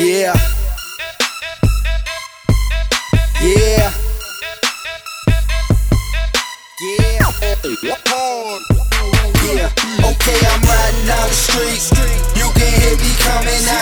Yeah. Yeah. Yeah. Yeah. Okay, I'm riding down the street. You can hear me coming, knocking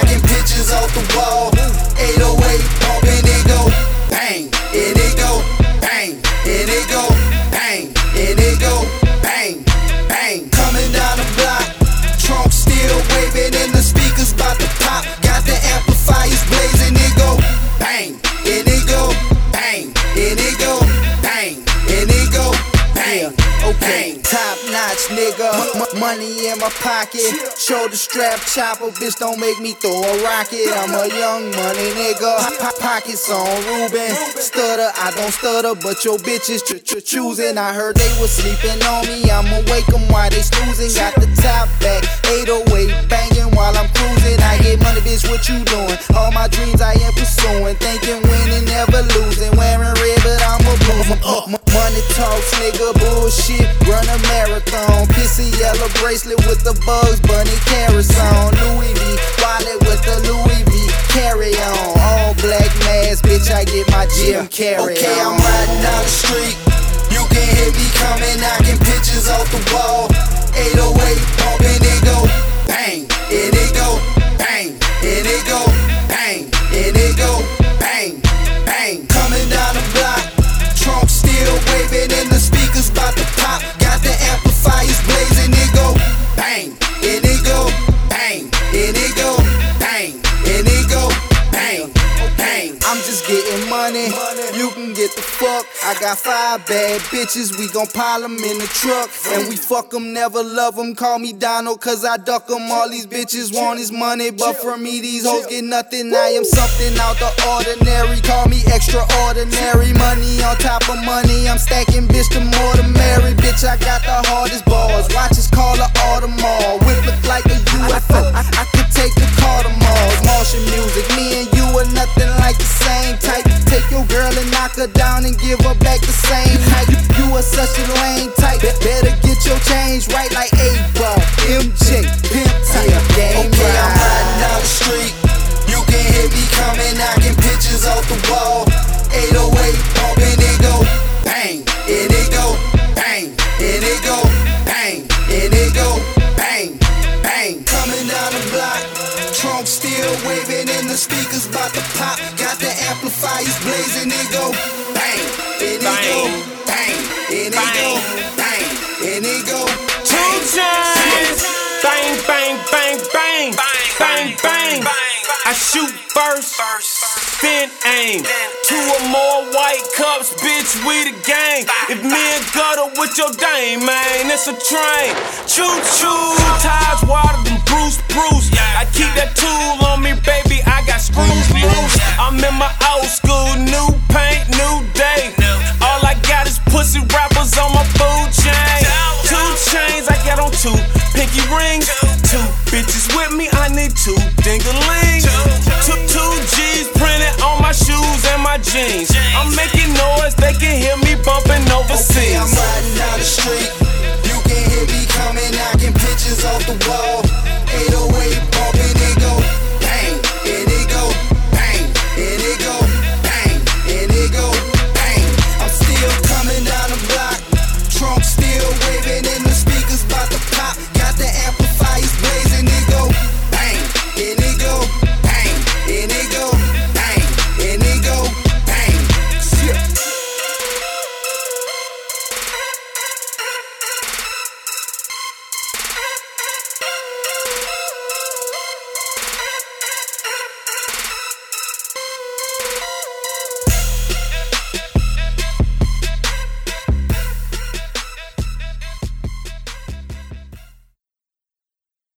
nigga, M- money in my pocket, shoulder strap chopper, bitch don't make me throw a rocket. I'm a young money nigga, po- pockets on Ruben, stutter I don't stutter, but your bitches ch- ch- choosing. I heard they was sleeping on me, I'ma wake 'em while they snoozing. Got the top back, 808 banging while I'm cruising. I get money, bitch, what you doing? All my dreams I am pursuing, thinking winning, never losing. Wearing red, but I'm a boomer. Money talks, nigga, bullshit. Run a marathon, bracelet with the Bugs Bunny carrots on. Louis V, wallet with the Louis V carry on. All black mask, bitch, I get my Jim Carrey Okay, I'm riding down the street. You can hear me coming, knocking pictures off the wall. Just getting money, you can get the fuck. I got five bad bitches, we gon' pile 'em in the truck. And we fuck 'em, never love 'em. Call me Donald, cause I duck 'em. All these bitches want is money, but from me, these hoes get nothing. I am something out the ordinary, call me extraordinary. Money on top of money, I'm stacking bitch the more the merry. Bitch, I got the same height. You, are such a lame type. Be- better get your change right like A-Ball, MJ, pimp type. Game okay, I'm riding down the street. You can hear me coming, knocking pictures off the wall. 808 bumping, it go bang, and it go bang, and it go bang, and it go bang, bang. Coming down the block, trunk still waving, and the speakers about to pop. Got the amplifiers blazing, it go bang, and it go bang, and it go bang, and it go Two chains. Bang, bang, bang, bang. Bang, bang. I shoot first, then aim. Two or more white cups, bitch, we the gang. If me and gutter with your dame, man, it's a train. Choo choo, I need two dinglings. Two, two G's printed on my shoes and my jeans. I'm making noise, they can hear me bumping Okay,